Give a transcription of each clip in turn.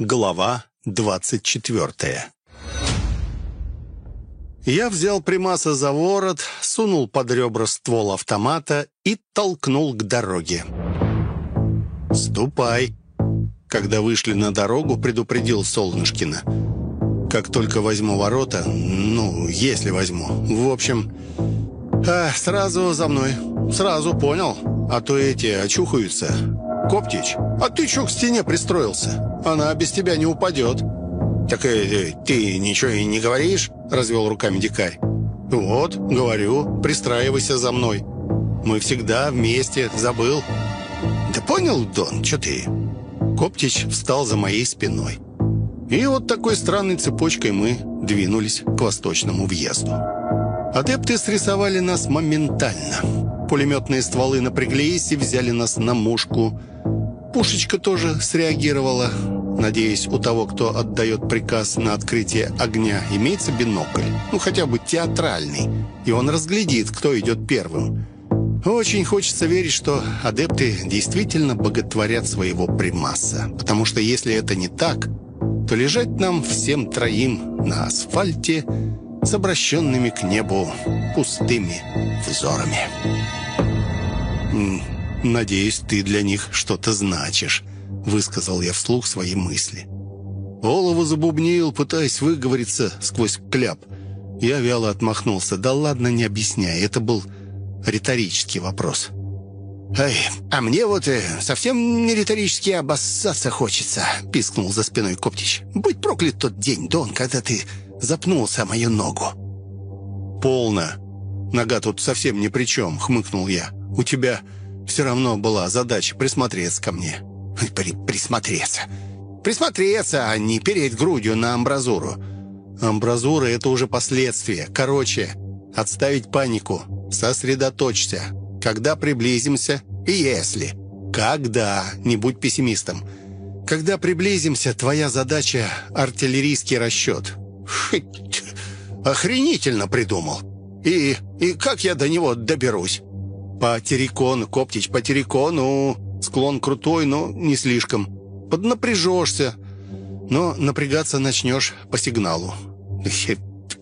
Глава двадцать четвертая Я взял Примаса за ворот, сунул под ребра ствол автомата и толкнул к дороге. «Ступай!» Когда вышли на дорогу, предупредил Солнышкина. «Как только возьму ворота, ну, если возьму. В общем, а, сразу за мной. Сразу понял. А то эти очухаются. Коптич, а ты чё к стене пристроился? Она без тебя не упадет». «Так э, ты ничего и не говоришь?» — развел руками дикарь. «Вот, говорю, пристраивайся за мной. Мы всегда вместе, забыл». «Да понял, Дон, что ты?» Коптич встал за моей спиной. И вот такой странной цепочкой мы двинулись к восточному въезду. Адепты срисовали нас моментально. Пулеметные стволы напряглись и взяли нас на мушку. Пушечка тоже среагировала. Надеюсь, у того, кто отдает приказ на открытие огня, имеется бинокль. Ну, хотя бы театральный. И он разглядит, кто идет первым. Очень хочется верить, что адепты действительно боготворят своего примаса. Потому что если это не так, то лежать нам всем троим на асфальте с обращенными к небу пустыми взорами. «Надеюсь, ты для них что-то значишь», — высказал я вслух свои мысли. Олову забубнил, пытаясь выговориться сквозь кляп. Я вяло отмахнулся. «Да ладно, не объясняй, это был риторический вопрос. «Эй, а мне вот э, совсем не риторически обоссаться хочется», — пискнул за спиной Коптич. «Будь проклят тот день, Дон, когда ты запнулся о мою ногу». «Полно. Нога тут совсем ни при чем», — хмыкнул я. «У тебя все равно была задача присмотреться ко мне». При «Присмотреться? Присмотреться, а не переть грудью на амбразуру». «Амбразура — это уже последствия. Короче, отставить панику». Сосредоточься. Когда приблизимся и если. Когда, не будь пессимистом. Когда приблизимся, твоя задача — артиллерийский расчет. Охренительно придумал. И, и как я до него доберусь? По террикону, Коптич, по террикону. Склон крутой, но не слишком. Поднапряжешься. Но напрягаться начнешь по сигналу.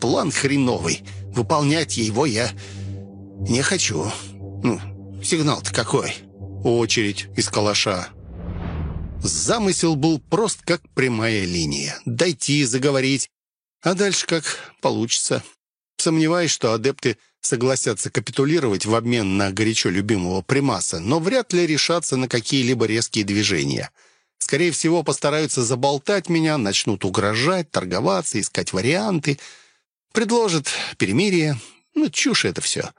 План хреновый. Выполнять его я «Не хочу. Ну, сигнал-то какой?» «Очередь из калаша». Замысел был прост, как прямая линия. Дойти, заговорить, а дальше как получится. Сомневаюсь, что адепты согласятся капитулировать в обмен на горячо любимого примаса, но вряд ли решатся на какие-либо резкие движения. Скорее всего, постараются заболтать меня, начнут угрожать, торговаться, искать варианты. Предложат перемирие. Ну, чушь это все.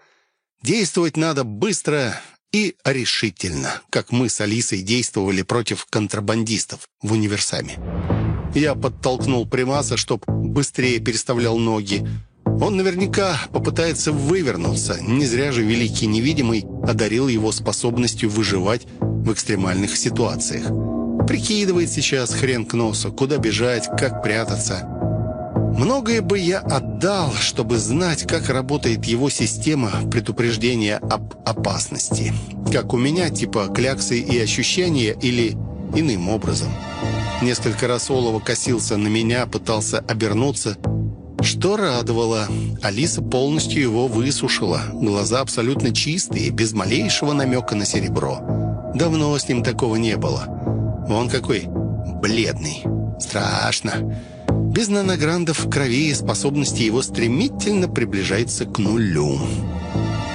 Действовать надо быстро и решительно, как мы с Алисой действовали против контрабандистов в универсаме. Я подтолкнул Примаса, чтоб быстрее переставлял ноги. Он наверняка попытается вывернуться. Не зря же Великий Невидимый одарил его способностью выживать в экстремальных ситуациях. Прикидывает сейчас хрен к носу, куда бежать, как прятаться. Многое бы я отдал, чтобы знать, как работает его система предупреждения об опасности. Как у меня, типа кляксы и ощущения, или иным образом. Несколько раз Олова косился на меня, пытался обернуться. Что радовало, Алиса полностью его высушила. Глаза абсолютно чистые, без малейшего намека на серебро. Давно с ним такого не было. Он какой бледный. Страшно. Без нанограндов в крови способности его стремительно приближаются к нулю.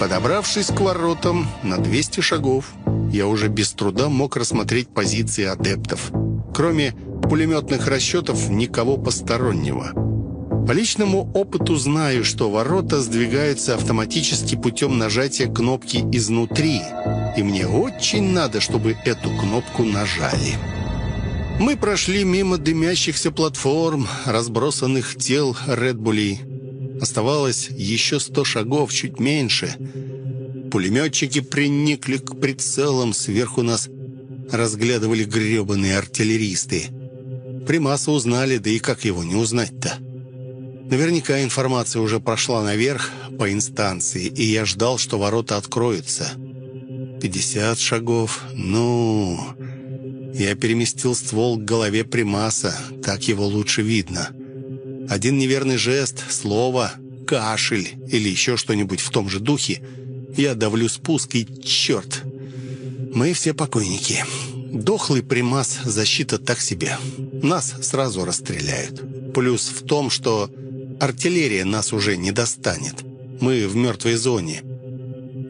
Подобравшись к воротам на 200 шагов, я уже без труда мог рассмотреть позиции адептов. Кроме пулеметных расчетов, никого постороннего. По личному опыту знаю, что ворота сдвигаются автоматически путем нажатия кнопки изнутри, и мне очень надо, чтобы эту кнопку нажали. Мы прошли мимо дымящихся платформ, разбросанных тел Редбулей. Оставалось еще сто шагов, чуть меньше. Пулеметчики приникли к прицелам, сверху нас разглядывали гребаные артиллеристы. Примаса узнали, да и как его не узнать-то? Наверняка информация уже прошла наверх по инстанции, и я ждал, что ворота откроются. Пятьдесят шагов. Ну... Я переместил ствол к голове примаса, так его лучше видно. Один неверный жест, слово, кашель или еще что-нибудь в том же духе. Я давлю спуск и черт. Мы все покойники. Дохлый примас, защита так себе. Нас сразу расстреляют. Плюс в том, что артиллерия нас уже не достанет. Мы в мертвой зоне.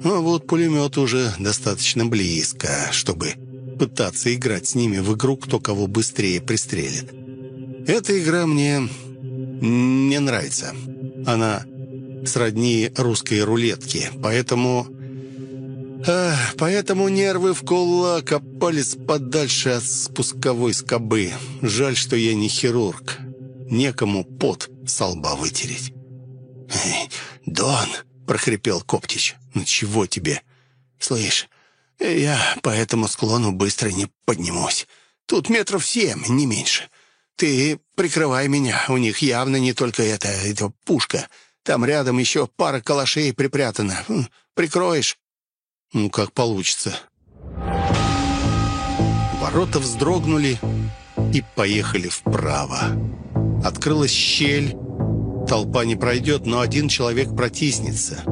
А вот пулемет уже достаточно близко, чтобы пытаться играть с ними в игру, кто кого быстрее пристрелит. Эта игра мне не нравится. Она сродни русской рулетке, поэтому... Поэтому нервы в кулак, а палец подальше от спусковой скобы. Жаль, что я не хирург. Некому пот со лба вытереть. «Дон!» — прохрипел Коптич. «Ну чего тебе?» «Слышь, я по этому склону быстро не поднимусь. Тут метров семь, не меньше. Ты прикрывай меня. У них явно не только это, это пушка. Там рядом еще пара калашей припрятана. Прикроешь?» «Ну, как получится». Ворота вздрогнули и поехали вправо. Открылась щель. Толпа не пройдет, но один человек протиснется.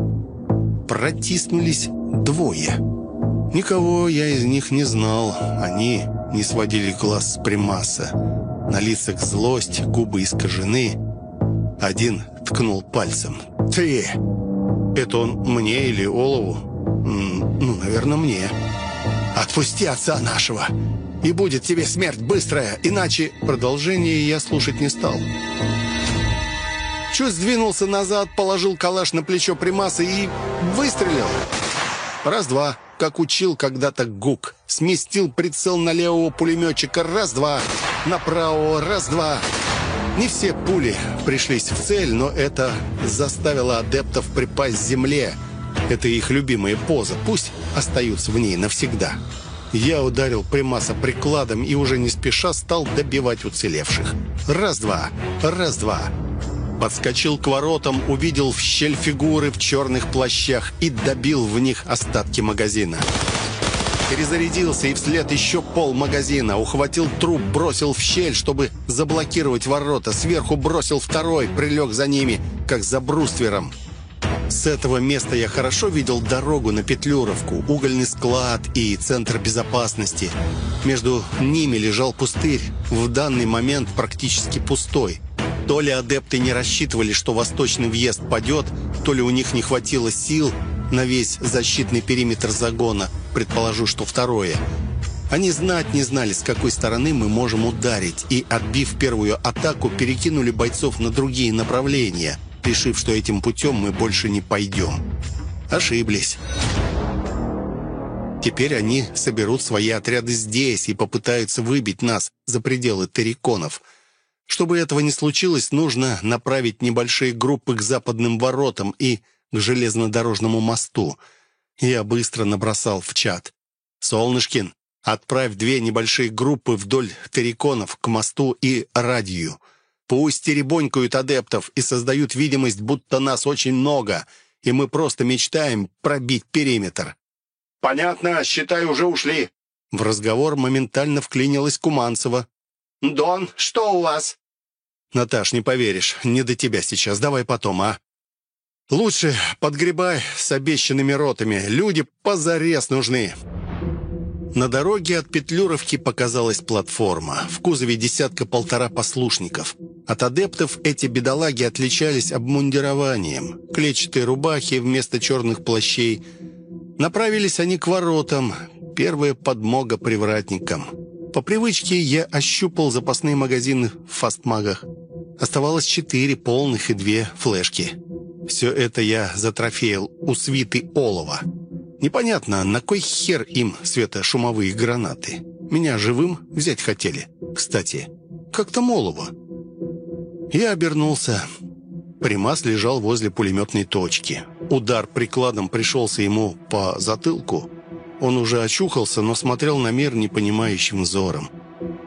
Протиснулись двое. Никого я из них не знал. Они не сводили глаз с примаса. На лицах злость, губы искажены. Один ткнул пальцем. «Ты!» «Это он мне или Олову?» «Ну, наверное, мне». «Отпусти отца нашего, и будет тебе смерть быстрая, иначе...» Продолжение я слушать не стал. Чуть сдвинулся назад, положил калаш на плечо Примаса и выстрелил. Раз-два как учил когда-то Гук. Сместил прицел на левого пулеметчика. Раз-два. На правого. Раз-два. Не все пули пришлись в цель, но это заставило адептов припасть к земле. Это их любимая поза. Пусть остаются в ней навсегда. Я ударил Примаса прикладом и уже не спеша стал добивать уцелевших. Раз-два. Раз-два подскочил к воротам, увидел в щель фигуры в черных плащах и добил в них остатки магазина. Перезарядился и вслед еще пол магазина. Ухватил труп, бросил в щель, чтобы заблокировать ворота. Сверху бросил второй, прилег за ними, как за бруствером. С этого места я хорошо видел дорогу на Петлюровку, угольный склад и центр безопасности. Между ними лежал пустырь, в данный момент практически пустой. То ли адепты не рассчитывали, что восточный въезд падет, то ли у них не хватило сил на весь защитный периметр загона, предположу, что второе. Они знать не знали, с какой стороны мы можем ударить, и, отбив первую атаку, перекинули бойцов на другие направления, решив, что этим путем мы больше не пойдем. Ошиблись. Теперь они соберут свои отряды здесь и попытаются выбить нас за пределы терриконов – чтобы этого не случилось, нужно направить небольшие группы к западным воротам и к железнодорожному мосту. Я быстро набросал в чат. «Солнышкин, отправь две небольшие группы вдоль терриконов к мосту и радию. Пусть теребонькают адептов и создают видимость, будто нас очень много, и мы просто мечтаем пробить периметр». «Понятно, считай, уже ушли». В разговор моментально вклинилась Куманцева. «Дон, что у вас?» «Наташ, не поверишь, не до тебя сейчас, давай потом, а?» «Лучше подгребай с обещанными ротами, люди позарез нужны». На дороге от Петлюровки показалась платформа. В кузове десятка-полтора послушников. От адептов эти бедолаги отличались обмундированием. Клетчатые рубахи вместо черных плащей. Направились они к воротам. Первая подмога привратникам. По привычке я ощупал запасные магазины в фастмагах. Оставалось четыре полных и две флешки. Все это я затрофеял у свиты олова. Непонятно, на кой хер им светошумовые гранаты? Меня живым взять хотели. Кстати, как там олово? Я обернулся. Примас лежал возле пулеметной точки. Удар прикладом пришелся ему по затылку – он уже очухался, но смотрел на мир непонимающим взором.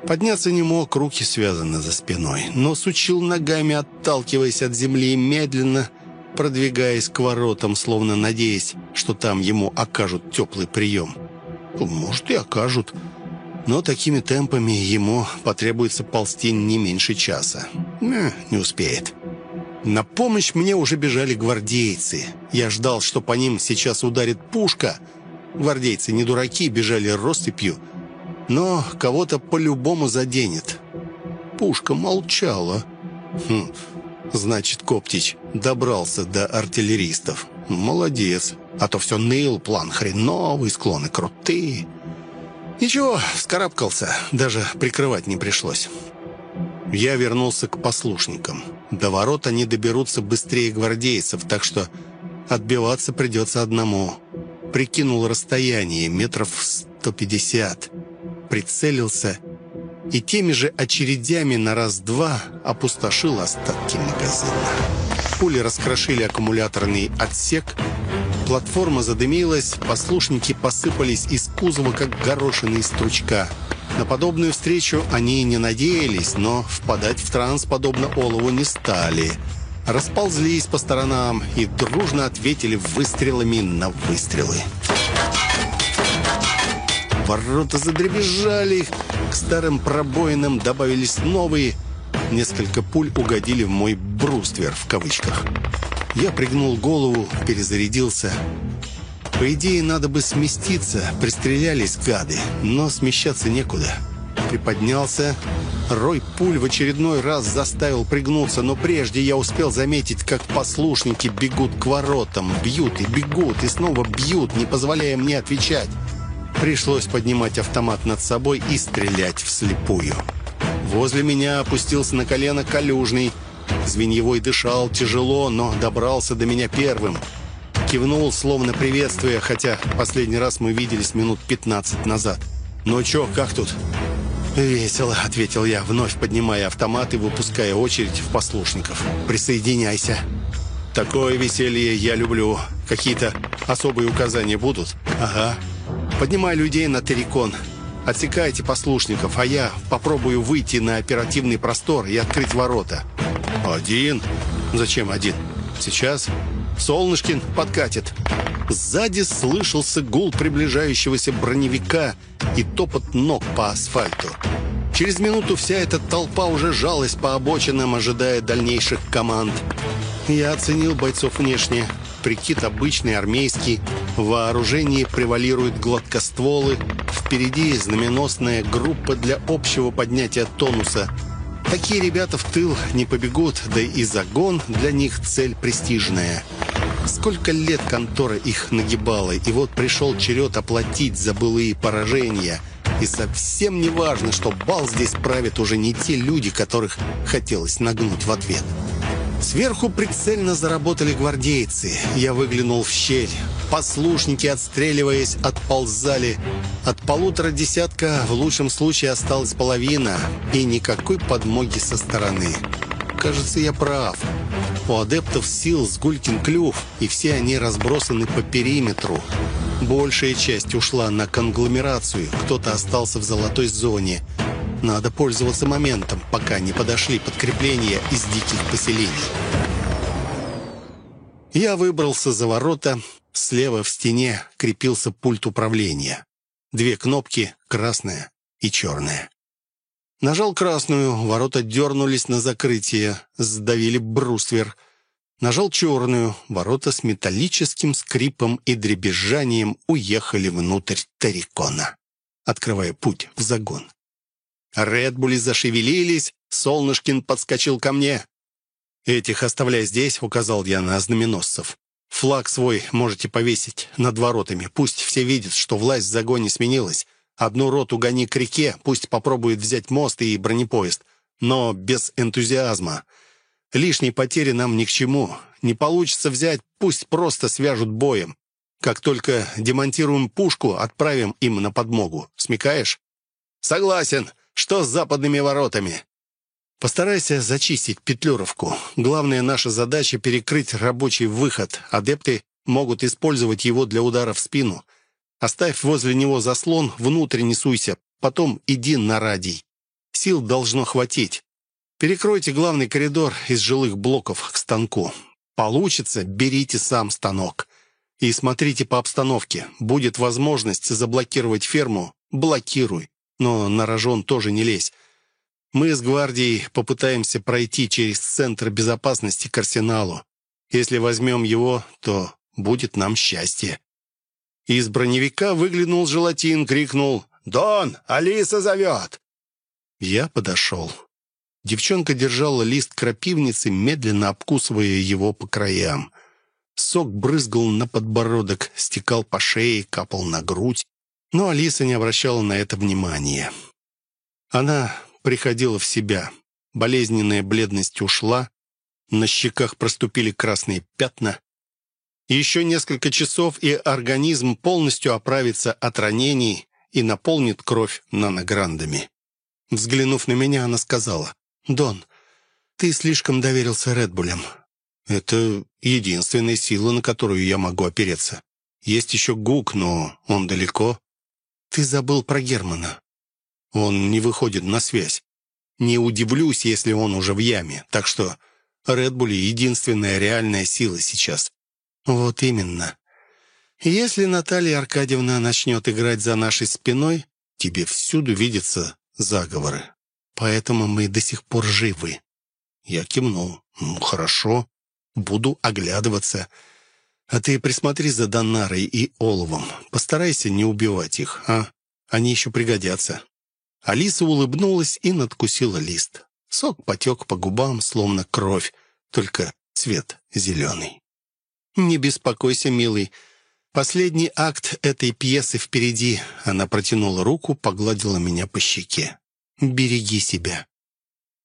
Подняться не мог, руки связаны за спиной, но сучил ногами, отталкиваясь от земли, медленно продвигаясь к воротам, словно надеясь, что там ему окажут теплый прием. Может, и окажут. Но такими темпами ему потребуется ползти не меньше часа. Э, не успеет. На помощь мне уже бежали гвардейцы. Я ждал, что по ним сейчас ударит пушка. Гвардейцы не дураки, бежали россыпью. Но кого-то по-любому заденет. Пушка молчала. Хм, значит, Коптич добрался до артиллеристов. Молодец. А то все ныл, план хреновый, склоны крутые. Ничего, скарабкался, даже прикрывать не пришлось. Я вернулся к послушникам. До ворот они доберутся быстрее гвардейцев, так что отбиваться придется одному. Прикинул расстояние, метров 150. Прицелился и теми же очередями на раз-два опустошил остатки магазина. Пули раскрошили аккумуляторный отсек, платформа задымилась, послушники посыпались из кузова, как горошины из стручка. На подобную встречу они не надеялись, но впадать в транс, подобно Олову, не стали. Расползлись по сторонам и дружно ответили выстрелами на выстрелы. Ворота задребезжали, старым пробоинам добавились новые. Несколько пуль угодили в мой «бруствер» в кавычках. Я пригнул голову, перезарядился. По идее, надо бы сместиться, пристрелялись гады, но смещаться некуда. Приподнялся. Рой пуль в очередной раз заставил пригнуться, но прежде я успел заметить, как послушники бегут к воротам, бьют и бегут, и снова бьют, не позволяя мне отвечать. Пришлось поднимать автомат над собой и стрелять вслепую. Возле меня опустился на колено Калюжный. Звеньевой дышал тяжело, но добрался до меня первым. Кивнул, словно приветствуя, хотя последний раз мы виделись минут 15 назад. «Ну чё, как тут?» «Весело», — ответил я, вновь поднимая автомат и выпуская очередь в послушников. «Присоединяйся». «Такое веселье я люблю. Какие-то особые указания будут?» «Ага. Поднимай людей на Террикон. Отсекайте послушников, а я попробую выйти на оперативный простор и открыть ворота. Один? Зачем один? Сейчас Солнышкин подкатит. Сзади слышался гул приближающегося броневика и топот ног по асфальту. Через минуту вся эта толпа уже жалась по обочинам, ожидая дальнейших команд. Я оценил бойцов внешне. Прикид обычный, армейский. В вооружении превалируют гладкостволы. Впереди знаменосная группа для общего поднятия тонуса. Такие ребята в тыл не побегут, да и загон для них цель престижная. Сколько лет контора их нагибала, и вот пришел черед оплатить за былые поражения. И совсем не важно, что бал здесь правят уже не те люди, которых хотелось нагнуть в ответ. Сверху прицельно заработали гвардейцы. Я выглянул в щель. Послушники, отстреливаясь, отползали. От полутора десятка в лучшем случае осталась половина. И никакой подмоги со стороны. Кажется, я прав. У адептов сил с гулькин клюв, и все они разбросаны по периметру. Большая часть ушла на конгломерацию, кто-то остался в золотой зоне – надо пользоваться моментом, пока не подошли подкрепления из диких поселений. Я выбрался за ворота. Слева в стене крепился пульт управления. Две кнопки, красная и черная. Нажал красную, ворота дернулись на закрытие, сдавили бруствер. Нажал черную, ворота с металлическим скрипом и дребезжанием уехали внутрь Тарикона, открывая путь в загон. Редбули зашевелились, Солнышкин подскочил ко мне. «Этих оставляй здесь», — указал я на знаменосцев. «Флаг свой можете повесить над воротами. Пусть все видят, что власть в загоне сменилась. Одну роту гони к реке, пусть попробует взять мост и бронепоезд. Но без энтузиазма. Лишние потери нам ни к чему. Не получится взять, пусть просто свяжут боем. Как только демонтируем пушку, отправим им на подмогу. Смекаешь?» «Согласен», что с западными воротами?» «Постарайся зачистить Петлюровку. Главная наша задача — перекрыть рабочий выход. Адепты могут использовать его для удара в спину. Оставь возле него заслон, внутрь не суйся. Потом иди на радий. Сил должно хватить. Перекройте главный коридор из жилых блоков к станку. Получится, берите сам станок. И смотрите по обстановке. Будет возможность заблокировать ферму — блокируй. Но на рожон тоже не лезь. Мы с гвардией попытаемся пройти через центр безопасности к арсеналу. Если возьмем его, то будет нам счастье». Из броневика выглянул желатин, крикнул «Дон, Алиса зовет!» Я подошел. Девчонка держала лист крапивницы, медленно обкусывая его по краям. Сок брызгал на подбородок, стекал по шее, капал на грудь. Но Алиса не обращала на это внимания. Она приходила в себя. Болезненная бледность ушла. На щеках проступили красные пятна. Еще несколько часов, и организм полностью оправится от ранений и наполнит кровь нанограндами. Взглянув на меня, она сказала, «Дон, ты слишком доверился Редбулям. Это единственная сила, на которую я могу опереться. Есть еще Гук, но он далеко. Ты забыл про Германа. Он не выходит на связь. Не удивлюсь, если он уже в яме. Так что Редбуль — единственная реальная сила сейчас. Вот именно. Если Наталья Аркадьевна начнет играть за нашей спиной, тебе всюду видятся заговоры. Поэтому мы до сих пор живы. Я кивнул. Ну, хорошо. Буду оглядываться. А ты присмотри за Донарой и Оловом. Постарайся не убивать их, а? Они еще пригодятся». Алиса улыбнулась и надкусила лист. Сок потек по губам, словно кровь, только цвет зеленый. «Не беспокойся, милый. Последний акт этой пьесы впереди». Она протянула руку, погладила меня по щеке. «Береги себя».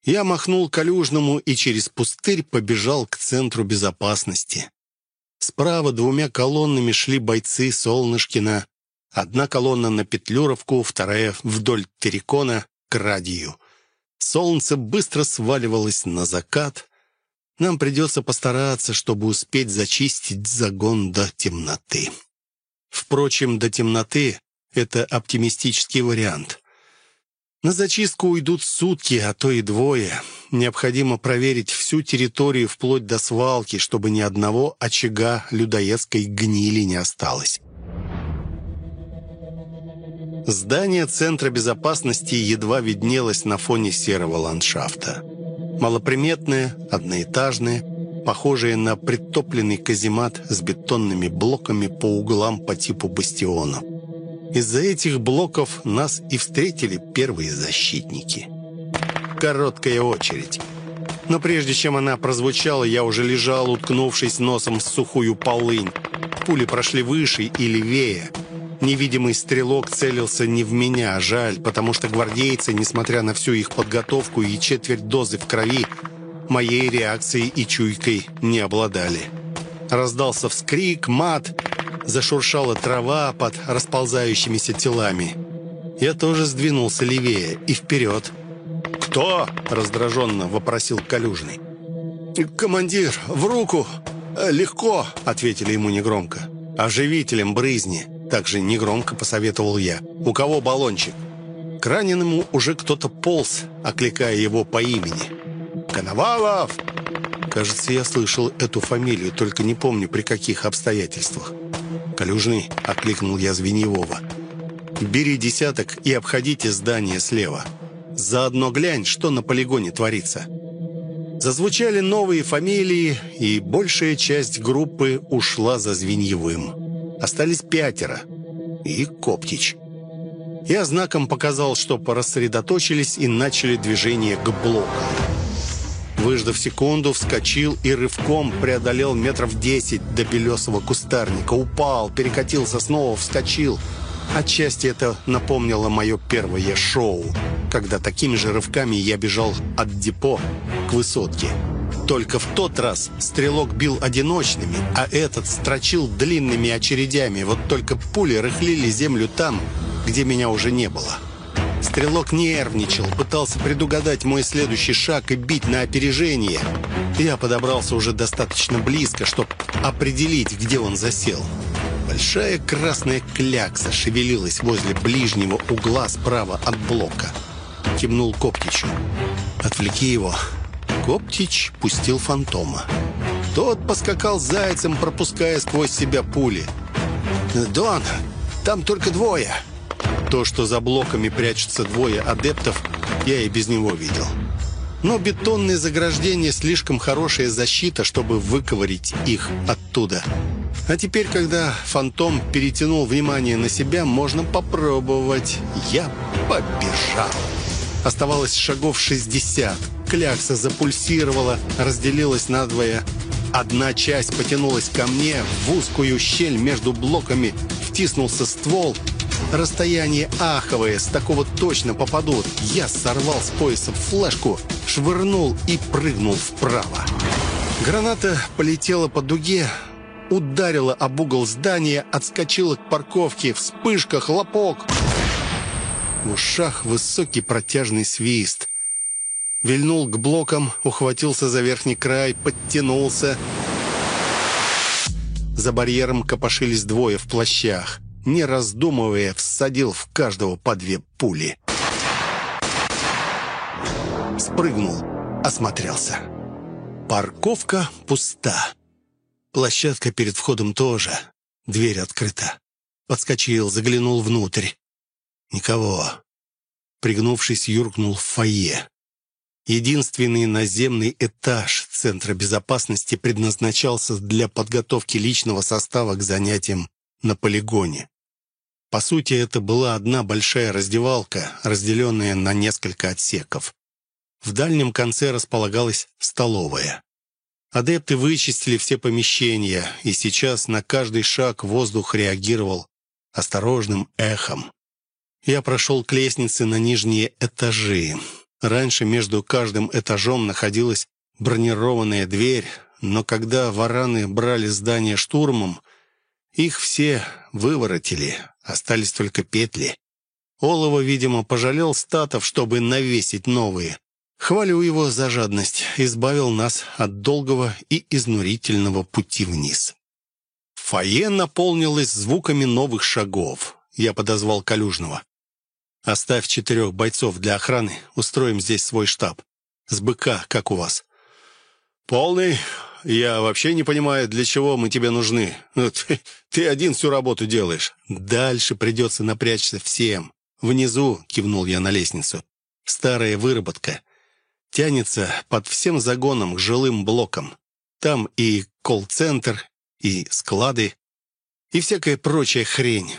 Я махнул Калюжному и через пустырь побежал к центру безопасности. Справа двумя колоннами шли бойцы Солнышкина. Одна колонна на Петлюровку, вторая вдоль Терекона к Радию. Солнце быстро сваливалось на закат. Нам придется постараться, чтобы успеть зачистить загон до темноты. Впрочем, до темноты — это оптимистический вариант. На зачистку уйдут сутки, а то и двое. Необходимо проверить всю территорию вплоть до свалки, чтобы ни одного очага людоедской гнили не осталось. Здание Центра безопасности едва виднелось на фоне серого ландшафта. Малоприметное, одноэтажное, похожее на притопленный каземат с бетонными блоками по углам по типу бастионов. Из-за этих блоков нас и встретили первые защитники. Короткая очередь. Но прежде чем она прозвучала, я уже лежал, уткнувшись носом в сухую полынь. Пули прошли выше и левее. Невидимый стрелок целился не в меня, жаль, потому что гвардейцы, несмотря на всю их подготовку и четверть дозы в крови, моей реакцией и чуйкой не обладали. Раздался вскрик, мат, Зашуршала трава под расползающимися телами. Я тоже сдвинулся левее и вперед. «Кто?» — раздраженно вопросил Калюжный. «Командир, в руку! Легко!» — ответили ему негромко. «Оживителем брызни!» — также негромко посоветовал я. «У кого баллончик?» К раненому уже кто-то полз, окликая его по имени. «Коновалов!» Кажется, я слышал эту фамилию, только не помню, при каких обстоятельствах. «Калюжный», — окликнул я Звеньевого. «Бери десяток и обходите здание слева. Заодно глянь, что на полигоне творится». Зазвучали новые фамилии, и большая часть группы ушла за Звеньевым. Остались пятеро. И Коптич. Я знаком показал, что порассредоточились и начали движение к блоку. Выждав секунду, вскочил и рывком преодолел метров десять до белесого кустарника. Упал, перекатился снова, вскочил. Отчасти это напомнило мое первое шоу, когда такими же рывками я бежал от депо к высотке. Только в тот раз стрелок бил одиночными, а этот строчил длинными очередями. Вот только пули рыхлили землю там, где меня уже не было. Стрелок нервничал, пытался предугадать мой следующий шаг и бить на опережение. Я подобрался уже достаточно близко, чтобы определить, где он засел. Большая красная клякса шевелилась возле ближнего угла справа от блока. Кивнул Коптичу. «Отвлеки его». Коптич пустил фантома. Тот поскакал зайцем, пропуская сквозь себя пули. «Дон, там только двое!» То, что за блоками прячутся двое адептов, я и без него видел. Но бетонные заграждения слишком хорошая защита, чтобы выковырить их оттуда. А теперь, когда фантом перетянул внимание на себя, можно попробовать. Я побежал. Оставалось шагов 60. Клякса запульсировала, разделилась надвое. Одна часть потянулась ко мне, в узкую щель между блоками втиснулся ствол — Расстояние аховое, с такого точно попадут. Я сорвал с пояса флешку, швырнул и прыгнул вправо. Граната полетела по дуге, ударила об угол здания, отскочила к парковке. Вспышка, хлопок. В ушах высокий протяжный свист. Вильнул к блокам, ухватился за верхний край, подтянулся. За барьером копошились двое в плащах не раздумывая, всадил в каждого по две пули. Спрыгнул, осмотрелся. Парковка пуста. Площадка перед входом тоже. Дверь открыта. Подскочил, заглянул внутрь. Никого. Пригнувшись, юркнул в фойе. Единственный наземный этаж Центра безопасности предназначался для подготовки личного состава к занятиям на полигоне. По сути, это была одна большая раздевалка, разделенная на несколько отсеков. В дальнем конце располагалась столовая. Адепты вычистили все помещения, и сейчас на каждый шаг воздух реагировал осторожным эхом. Я прошел к лестнице на нижние этажи. Раньше между каждым этажом находилась бронированная дверь, но когда вараны брали здание штурмом, их все выворотили, остались только петли. Олова, видимо, пожалел статов, чтобы навесить новые. Хвалю его за жадность, избавил нас от долгого и изнурительного пути вниз. Фойе наполнилось звуками новых шагов. Я подозвал Калюжного. «Оставь четырех бойцов для охраны, устроим здесь свой штаб. С БК, как у вас?» «Полный я вообще не понимаю, для чего мы тебе нужны. Ну, ты, ты один всю работу делаешь. Дальше придется напрячься всем. Внизу, кивнул я на лестницу, старая выработка. Тянется под всем загоном к жилым блокам. Там и колл-центр, и склады, и всякая прочая хрень.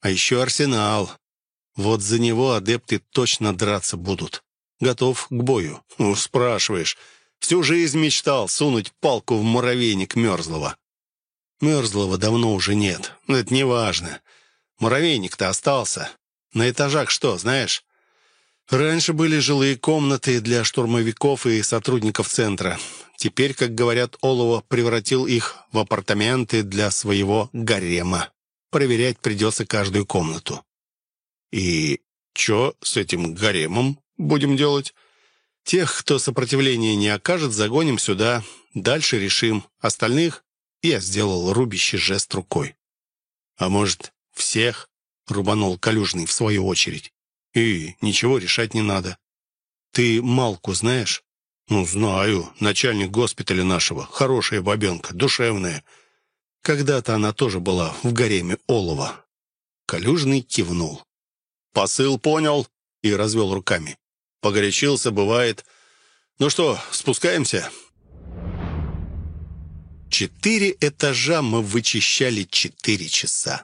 А еще арсенал. Вот за него адепты точно драться будут. Готов к бою. Ну, спрашиваешь. Всю жизнь мечтал сунуть палку в муравейник мерзлого. Мерзлого давно уже нет. Но это не важно. Муравейник-то остался. На этажах что, знаешь? Раньше были жилые комнаты для штурмовиков и сотрудников центра. Теперь, как говорят, Олова превратил их в апартаменты для своего гарема. Проверять придется каждую комнату. И что с этим гаремом будем делать? Тех, кто сопротивления не окажет, загоним сюда. Дальше решим. Остальных я сделал рубящий жест рукой. А может, всех? Рубанул Калюжный в свою очередь. И ничего решать не надо. Ты Малку знаешь? Ну, знаю. Начальник госпиталя нашего. Хорошая бабенка, душевная. Когда-то она тоже была в гареме Олова. Калюжный кивнул. «Посыл понял» и развел руками. Погорячился, бывает. Ну что, спускаемся?» Четыре этажа мы вычищали четыре часа.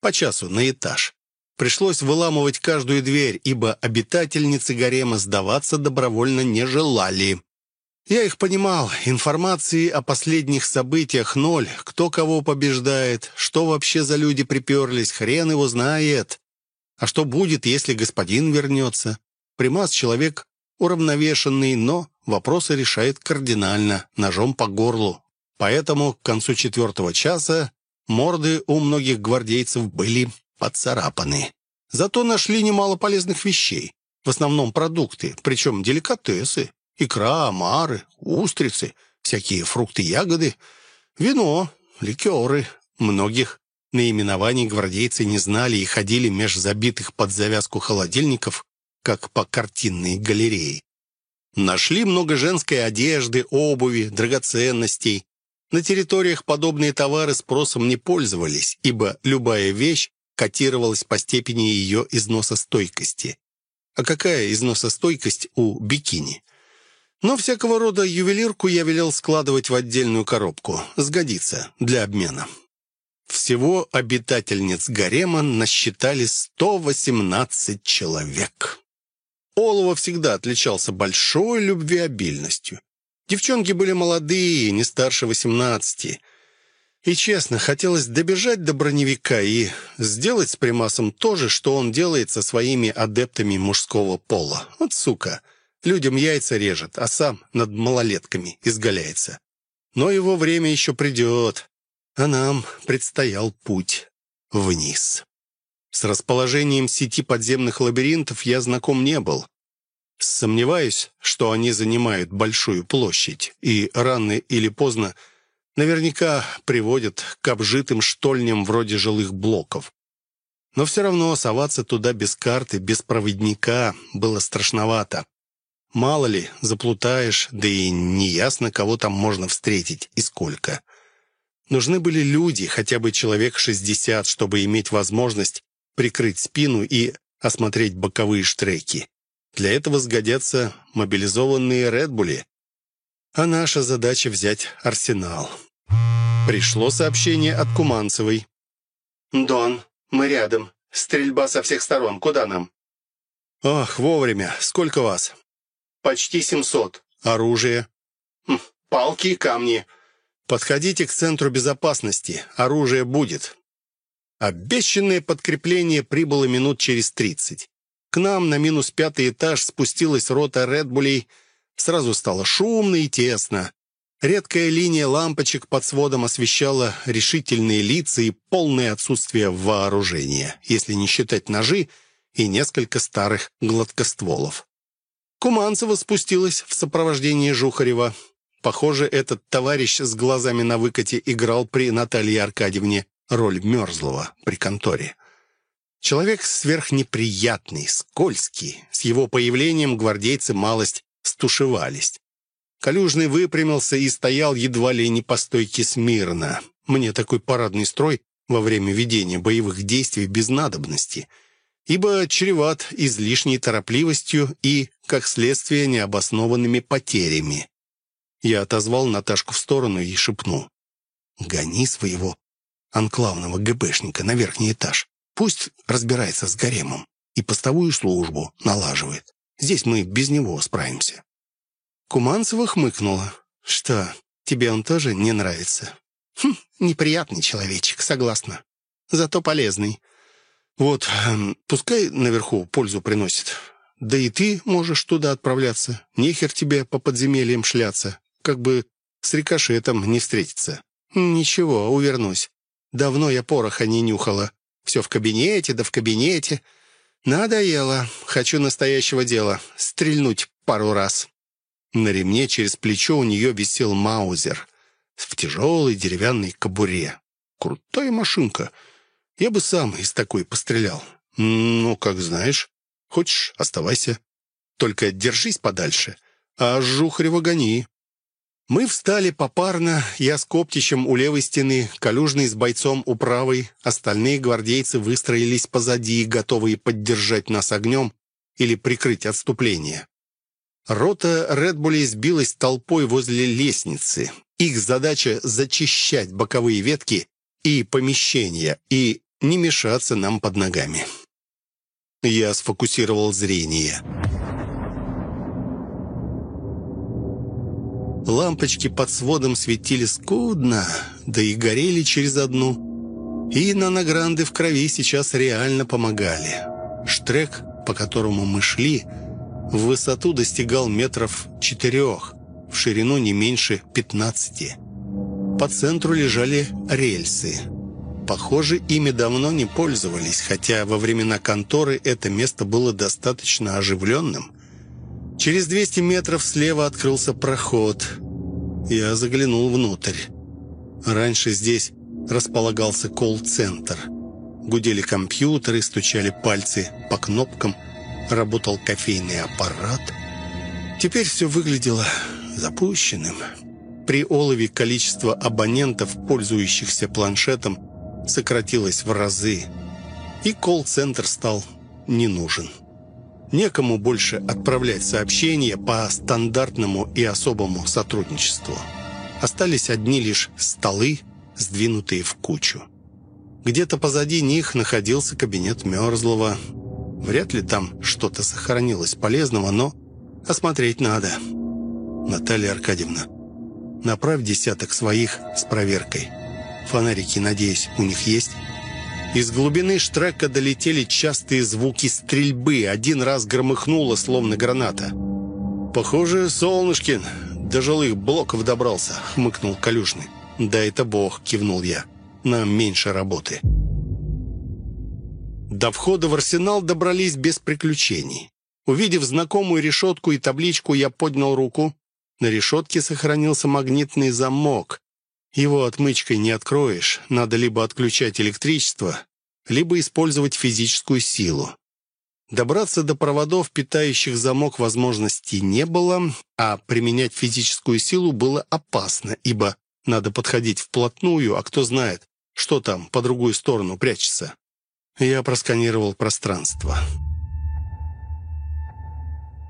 По часу на этаж. Пришлось выламывать каждую дверь, ибо обитательницы гарема сдаваться добровольно не желали. Я их понимал. Информации о последних событиях ноль. Кто кого побеждает, что вообще за люди приперлись, хрен его знает. А что будет, если господин вернется? Примас человек уравновешенный, но вопросы решает кардинально, ножом по горлу. Поэтому к концу четвертого часа морды у многих гвардейцев были поцарапаны. Зато нашли немало полезных вещей. В основном продукты, причем деликатесы. Икра, омары, устрицы, всякие фрукты-ягоды, вино, ликеры. Многих наименований гвардейцы не знали и ходили меж забитых под завязку холодильников как по картинной галерее. Нашли много женской одежды, обуви, драгоценностей. На территориях подобные товары спросом не пользовались, ибо любая вещь котировалась по степени ее износостойкости. А какая износостойкость у бикини? Но всякого рода ювелирку я велел складывать в отдельную коробку. Сгодится для обмена. Всего обитательниц гарема насчитали 118 человек. Олова всегда отличался большой любвеобильностью. Девчонки были молодые, не старше 18. И, честно, хотелось добежать до броневика и сделать с Примасом то же, что он делает со своими адептами мужского пола. Вот сука. Людям яйца режет, а сам над малолетками изгаляется. Но его время еще придет, а нам предстоял путь вниз. С расположением сети подземных лабиринтов я знаком не был. Сомневаюсь, что они занимают большую площадь, и рано или поздно наверняка приводят к обжитым штольням вроде жилых блоков. Но все равно соваться туда без карты, без проводника было страшновато. Мало ли, заплутаешь, да и неясно, кого там можно встретить и сколько. Нужны были люди, хотя бы человек 60, чтобы иметь возможность прикрыть спину и осмотреть боковые штреки. Для этого сгодятся мобилизованные Редбули. А наша задача взять арсенал. Пришло сообщение от Куманцевой. «Дон, мы рядом. Стрельба со всех сторон. Куда нам?» «Ах, вовремя. Сколько вас?» «Почти семьсот». «Оружие?» хм, «Палки и камни». «Подходите к центру безопасности. Оружие будет». Обещанное подкрепление прибыло минут через тридцать. К нам на минус пятый этаж спустилась рота Редбулей. Сразу стало шумно и тесно. Редкая линия лампочек под сводом освещала решительные лица и полное отсутствие вооружения, если не считать ножи и несколько старых гладкостволов. Куманцева спустилась в сопровождении Жухарева. Похоже, этот товарищ с глазами на выкате играл при Наталье Аркадьевне роль мерзлого при конторе. Человек сверхнеприятный, скользкий. С его появлением гвардейцы малость стушевались. Калюжный выпрямился и стоял едва ли не по стойке смирно. Мне такой парадный строй во время ведения боевых действий без надобности — ибо чреват излишней торопливостью и, как следствие, необоснованными потерями. Я отозвал Наташку в сторону и шепнул. «Гони своего анклавного ГБшника на верхний этаж. Пусть разбирается с гаремом и постовую службу налаживает. Здесь мы без него справимся». Куманцева хмыкнула. «Что, тебе он тоже не нравится?» «Хм, неприятный человечек, согласна. Зато полезный. Вот, эм, пускай наверху пользу приносит. Да и ты можешь туда отправляться. Нехер тебе по подземельям шляться. Как бы с рикошетом не встретиться. Ничего, увернусь. Давно я пороха не нюхала. Все в кабинете, да в кабинете. Надоело. Хочу настоящего дела. Стрельнуть пару раз. На ремне через плечо у нее висел маузер в тяжелой деревянной кобуре. Крутая машинка — я бы сам из такой пострелял. Ну, как знаешь. Хочешь, оставайся. Только держись подальше, а Жухарева гони. Мы встали попарно, я с Коптичем у левой стены, Калюжный с бойцом у правой, остальные гвардейцы выстроились позади, готовые поддержать нас огнем или прикрыть отступление. Рота Редбулей сбилась толпой возле лестницы. Их задача — зачищать боковые ветки и помещения, и не мешаться нам под ногами. Я сфокусировал зрение. Лампочки под сводом светили скудно, да и горели через одну. И наногранды в крови сейчас реально помогали. Штрек, по которому мы шли, в высоту достигал метров четырех, в ширину не меньше пятнадцати. По центру лежали рельсы – Похоже, ими давно не пользовались, хотя во времена конторы это место было достаточно оживленным. Через 200 метров слева открылся проход. Я заглянул внутрь. Раньше здесь располагался колл-центр. Гудели компьютеры, стучали пальцы по кнопкам, работал кофейный аппарат. Теперь все выглядело запущенным. При Олове количество абонентов, пользующихся планшетом, сократилось в разы. И колл-центр стал не нужен. Некому больше отправлять сообщения по стандартному и особому сотрудничеству. Остались одни лишь столы, сдвинутые в кучу. Где-то позади них находился кабинет Мерзлого. Вряд ли там что-то сохранилось полезного, но осмотреть надо. Наталья Аркадьевна, направь десяток своих с проверкой. Фонарики, надеюсь, у них есть? Из глубины штрека долетели частые звуки стрельбы. Один раз громыхнуло, словно граната. «Похоже, Солнышкин до жилых блоков добрался», — хмыкнул Калюжный. «Да это бог», — кивнул я. «Нам меньше работы». До входа в арсенал добрались без приключений. Увидев знакомую решетку и табличку, я поднял руку. На решетке сохранился магнитный замок. Его отмычкой не откроешь. Надо либо отключать электричество, либо использовать физическую силу. Добраться до проводов, питающих замок, возможности не было, а применять физическую силу было опасно, ибо надо подходить вплотную, а кто знает, что там по другую сторону прячется. Я просканировал пространство.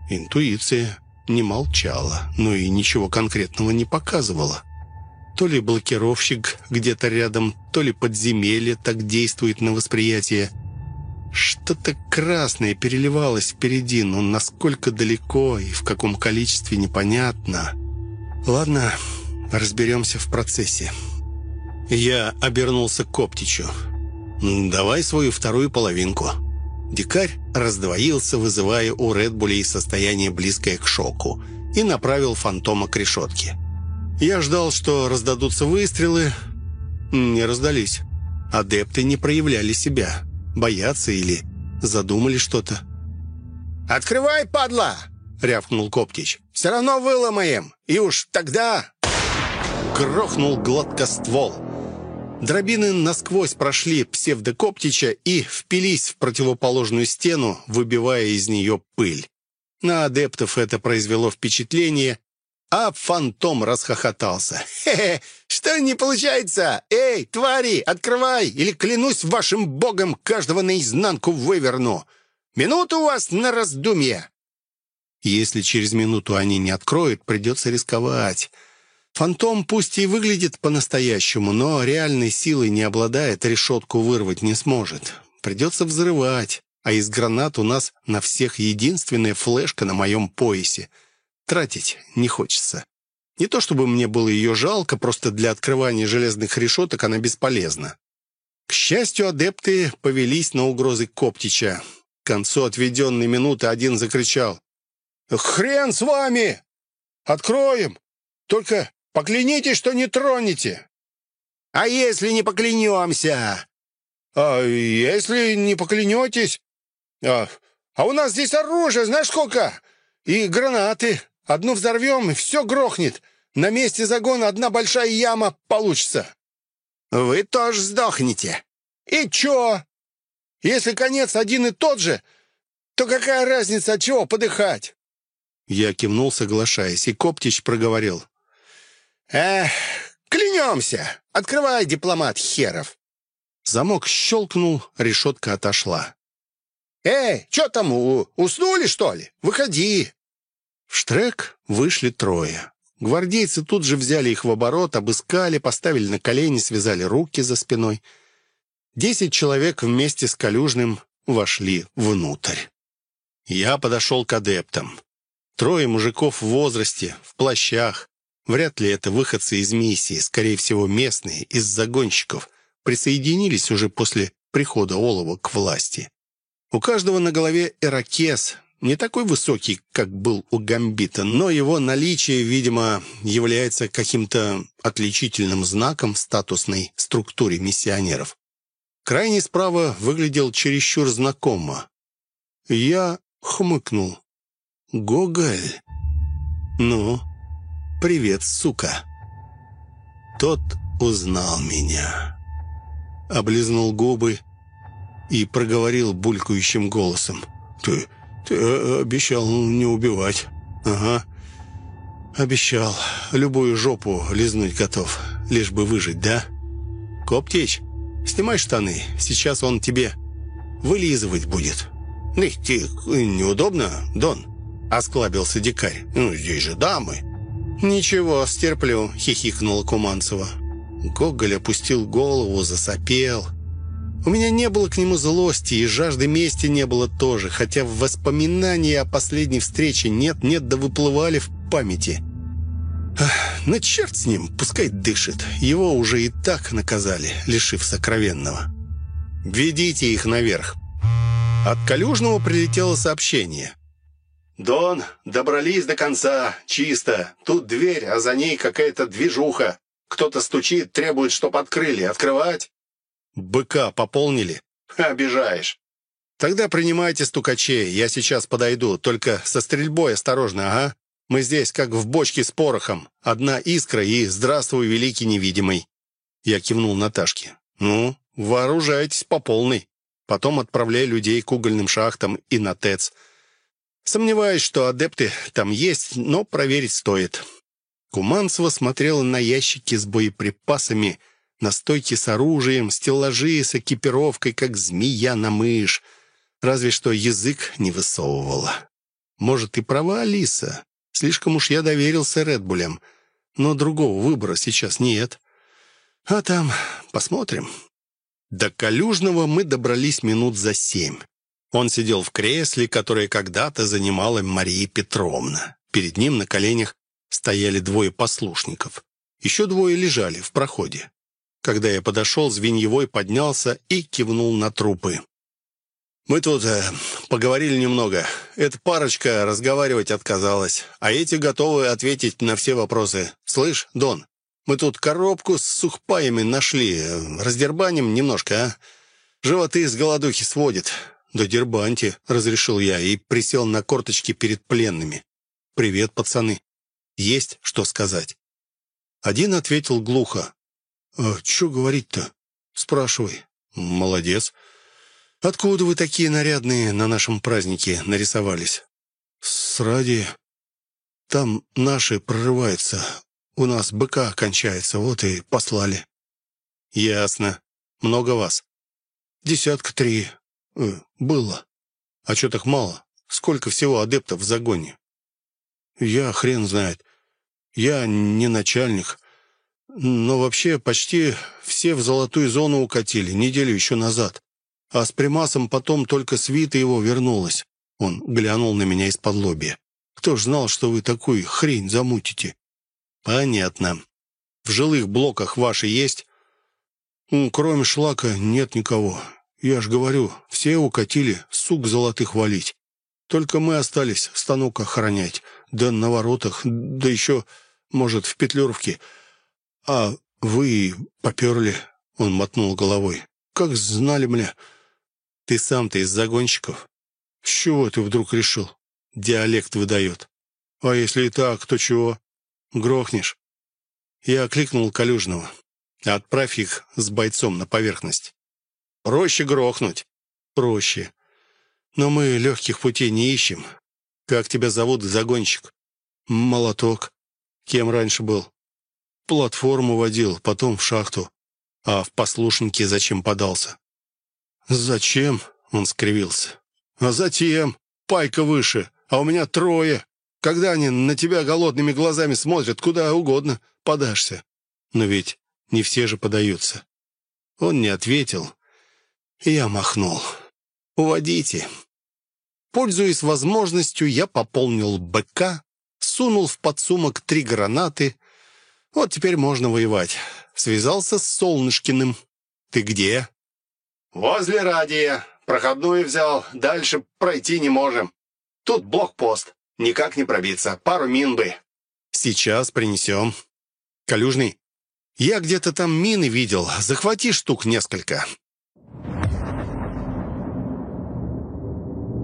Интуиция не молчала, но и ничего конкретного не показывала. То ли блокировщик где-то рядом, то ли подземелье так действует на восприятие. Что-то красное переливалось впереди, но насколько далеко и в каком количестве непонятно. Ладно, разберемся в процессе. Я обернулся к Коптичу. «Давай свою вторую половинку». Дикарь раздвоился, вызывая у Редбулей состояние близкое к шоку, и направил фантома к решетке. Я ждал, что раздадутся выстрелы. Не раздались. Адепты не проявляли себя. Боятся или задумали что-то. «Открывай, падла!» — рявкнул Коптич. «Все равно выломаем, и уж тогда...» Грохнул гладкоствол. Дробины насквозь прошли псевдокоптича и впились в противоположную стену, выбивая из нее пыль. На адептов это произвело впечатление, а фантом расхохотался. «Хе-хе, что не получается? Эй, твари, открывай, или клянусь вашим богом, каждого наизнанку выверну. Минуту у вас на раздумье». Если через минуту они не откроют, придется рисковать. Фантом пусть и выглядит по-настоящему, но реальной силой не обладает, решетку вырвать не сможет. Придется взрывать, а из гранат у нас на всех единственная флешка на моем поясе. Тратить не хочется. Не то чтобы мне было ее жалко, просто для открывания железных решеток она бесполезна. К счастью, адепты повелись на угрозы Коптича. К концу отведенной минуты один закричал. «Хрен с вами! Откроем! Только Поклянитесь, что не тронете!» «А если не поклянемся?» «А если не поклянетесь?» а, «А у нас здесь оружие, знаешь сколько? И гранаты. Одну взорвем, и все грохнет. На месте загона одна большая яма получится». «Вы тоже сдохнете». «И чё? Если конец один и тот же, то какая разница, от чего подыхать?» Я кивнул, соглашаясь, и Коптич проговорил. «Эх, клянемся! Открывай, дипломат херов!» Замок щелкнул, решетка отошла. «Эй, что там, уснули, что ли? Выходи!» В штрек вышли трое. Гвардейцы тут же взяли их в оборот, обыскали, поставили на колени, связали руки за спиной. Десять человек вместе с Калюжным вошли внутрь. Я подошел к адептам. Трое мужиков в возрасте, в плащах, Вряд ли это выходцы из миссии, скорее всего, местные, из загонщиков, присоединились уже после прихода Олова к власти. У каждого на голове эракес, не такой высокий, как был у Гамбита, но его наличие, видимо, является каким-то отличительным знаком в статусной структуре миссионеров. Крайний справа выглядел чересчур знакомо. Я хмыкнул. «Гоголь?» «Ну, «Привет, сука!» Тот узнал меня. Облизнул губы и проговорил булькающим голосом. «Ты, ты э, обещал не убивать». «Ага, обещал. Любую жопу лизнуть готов, лишь бы выжить, да?» «Коптич, снимай штаны, сейчас он тебе вылизывать будет». «Эх, ты, неудобно, Дон?» — осклабился дикарь. «Ну, здесь же дамы». «Ничего, стерплю», — хихикнула Куманцева. Гоголь опустил голову, засопел. У меня не было к нему злости, и жажды мести не было тоже, хотя в воспоминании о последней встрече нет-нет да выплывали в памяти. На черт с ним, пускай дышит. Его уже и так наказали, лишив сокровенного. «Ведите их наверх». От Калюжного прилетело сообщение. «Дон, добрались до конца. Чисто. Тут дверь, а за ней какая-то движуха. Кто-то стучит, требует, чтоб открыли. Открывать?» «Быка пополнили?» «Обижаешь». «Тогда принимайте стукачей. Я сейчас подойду. Только со стрельбой осторожно, ага. Мы здесь, как в бочке с порохом. Одна искра и «Здравствуй, великий невидимый». Я кивнул Наташке. «Ну, вооружайтесь по полной. Потом отправляй людей к угольным шахтам и на ТЭЦ». Сомневаюсь, что адепты там есть, но проверить стоит. Куманцева смотрела на ящики с боеприпасами, на стойки с оружием, стеллажи с экипировкой, как змея на мышь. Разве что язык не высовывала. Может, и права Алиса. Слишком уж я доверился Редбулям. Но другого выбора сейчас нет. А там посмотрим. До Калюжного мы добрались минут за семь. Он сидел в кресле, которое когда-то занимала Мария Петровна. Перед ним на коленях стояли двое послушников. Еще двое лежали в проходе. Когда я подошел, Звеньевой поднялся и кивнул на трупы. «Мы тут э, поговорили немного. Эта парочка разговаривать отказалась, а эти готовы ответить на все вопросы. Слышь, Дон, мы тут коробку с сухпаями нашли. Раздербаним немножко, а? Животы с голодухи сводит. «Да дербаньте», — разрешил я и присел на корточки перед пленными. «Привет, пацаны. Есть что сказать?» Один ответил глухо. «А что говорить-то?» «Спрашивай». «Молодец. Откуда вы такие нарядные на нашем празднике нарисовались?» «С ради. Там наши прорываются. У нас быка кончается, вот и послали». «Ясно. Много вас?» «Десятка три. Э, было. А что так мало? Сколько всего адептов в загоне? Я хрен знает. Я не начальник. Но вообще почти все в золотую зону укатили, неделю еще назад. А с примасом потом только свита его вернулась. Он глянул на меня из-под лобья. Кто ж знал, что вы такую хрень замутите? Понятно. В жилых блоках ваши есть? Кроме шлака нет никого. Я ж говорю, все укатили сук золотых валить. Только мы остались станок охранять, да на воротах, да еще, может, в Петлюровке. А вы поперли, — он мотнул головой. Как знали мне. Ты сам-то из загонщиков. С чего ты вдруг решил? Диалект выдает. А если и так, то чего? Грохнешь. Я окликнул Калюжного. Отправь их с бойцом на поверхность. Проще грохнуть. Проще. Но мы легких путей не ищем. Как тебя зовут, загонщик? Молоток. Кем раньше был? Платформу водил, потом в шахту. А в послушнике зачем подался? Зачем? Он скривился. А затем. Пайка выше, а у меня трое. Когда они на тебя голодными глазами смотрят, куда угодно подашься. Но ведь не все же подаются. Он не ответил, я махнул. «Уводите». Пользуясь возможностью, я пополнил БК, сунул в подсумок три гранаты. Вот теперь можно воевать. Связался с Солнышкиным. «Ты где?» «Возле радия. Проходную взял. Дальше пройти не можем. Тут блокпост. Никак не пробиться. Пару мин бы». «Сейчас принесем». «Калюжный, я где-то там мины видел. Захвати штук несколько.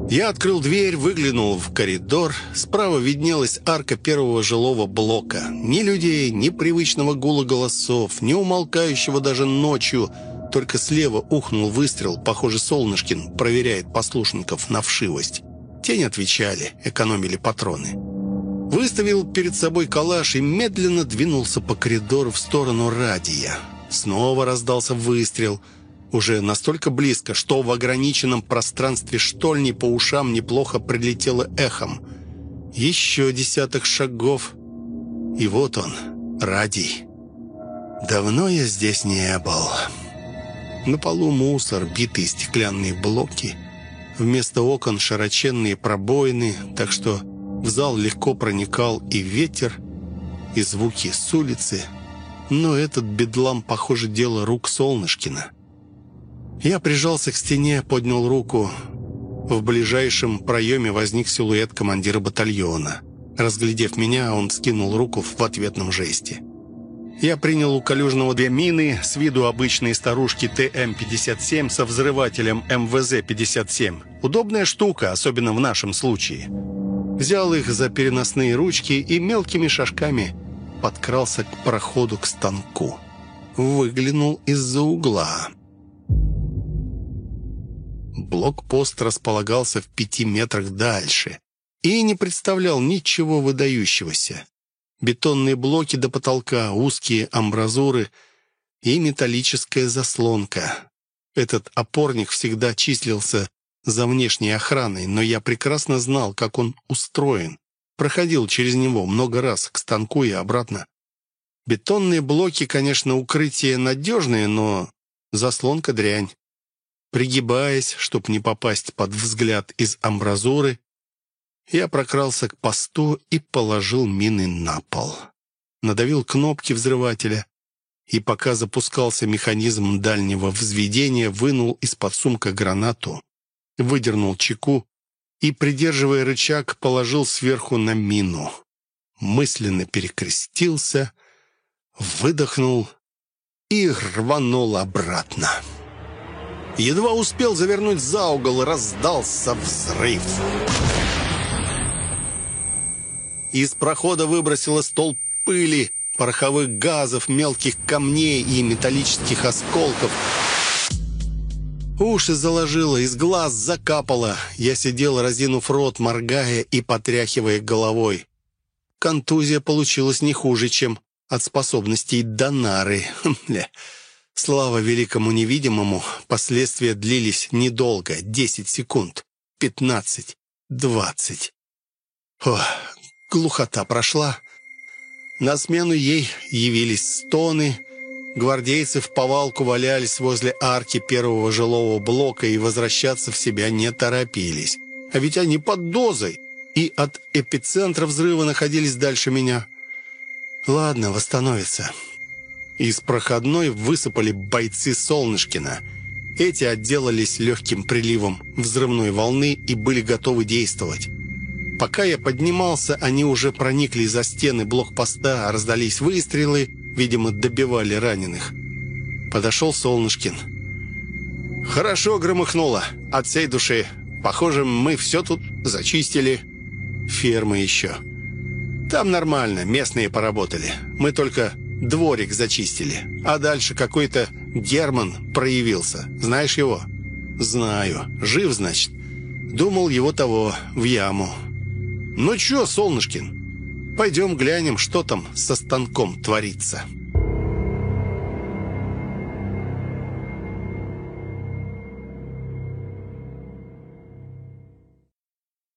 Я открыл дверь, выглянул в коридор. Справа виднелась арка первого жилого блока. Ни людей, ни привычного гула голосов, ни умолкающего даже ночью. Только слева ухнул выстрел, похоже, Солнышкин проверяет послушников на вшивость. Те не отвечали, экономили патроны. Выставил перед собой калаш и медленно двинулся по коридору в сторону радия. Снова раздался выстрел — уже настолько близко, что в ограниченном пространстве штольни по ушам неплохо прилетело эхом. Еще десяток шагов, и вот он, Радий. Давно я здесь не был. На полу мусор, битые стеклянные блоки. Вместо окон широченные пробоины, так что в зал легко проникал и ветер, и звуки с улицы. Но этот бедлам, похоже, дело рук Солнышкина. Я прижался к стене, поднял руку. В ближайшем проеме возник силуэт командира батальона. Разглядев меня, он скинул руку в ответном жесте. Я принял у Калюжного две мины с виду обычной старушки ТМ-57 со взрывателем МВЗ-57. Удобная штука, особенно в нашем случае. Взял их за переносные ручки и мелкими шажками подкрался к проходу к станку. Выглянул из-за угла. Блокпост располагался в пяти метрах дальше и не представлял ничего выдающегося. Бетонные блоки до потолка, узкие амбразуры и металлическая заслонка. Этот опорник всегда числился за внешней охраной, но я прекрасно знал, как он устроен. Проходил через него много раз к станку и обратно. Бетонные блоки, конечно, укрытие надежные, но заслонка дрянь. Пригибаясь, чтобы не попасть под взгляд из амбразуры, я прокрался к посту и положил мины на пол. Надавил кнопки взрывателя, и пока запускался механизм дальнего взведения, вынул из-под сумка гранату, выдернул чеку и, придерживая рычаг, положил сверху на мину. Мысленно перекрестился, выдохнул и рванул обратно. Едва успел завернуть за угол, раздался взрыв. Из прохода выбросило стол пыли, пороховых газов, мелких камней и металлических осколков. Уши заложило, из глаз закапало. Я сидел, разинув рот, моргая и потряхивая головой. Контузия получилась не хуже, чем от способностей Донары. Слава великому невидимому, последствия длились недолго, 10 секунд, 15, 20. Ох, глухота прошла. На смену ей явились стоны. Гвардейцы в повалку валялись возле арки первого жилого блока и возвращаться в себя не торопились. А ведь они под дозой и от эпицентра взрыва находились дальше меня. Ладно, восстановится. Из проходной высыпали бойцы Солнышкина. Эти отделались легким приливом взрывной волны и были готовы действовать. Пока я поднимался, они уже проникли за стены блокпоста, раздались выстрелы, видимо, добивали раненых. Подошел Солнышкин. «Хорошо громыхнуло, от всей души. Похоже, мы все тут зачистили. Фермы еще. Там нормально, местные поработали. Мы только Дворик зачистили. А дальше какой-то Герман проявился. Знаешь его? Знаю. Жив, значит. Думал его того, в яму. Ну чё, Солнышкин, пойдем глянем, что там со станком творится».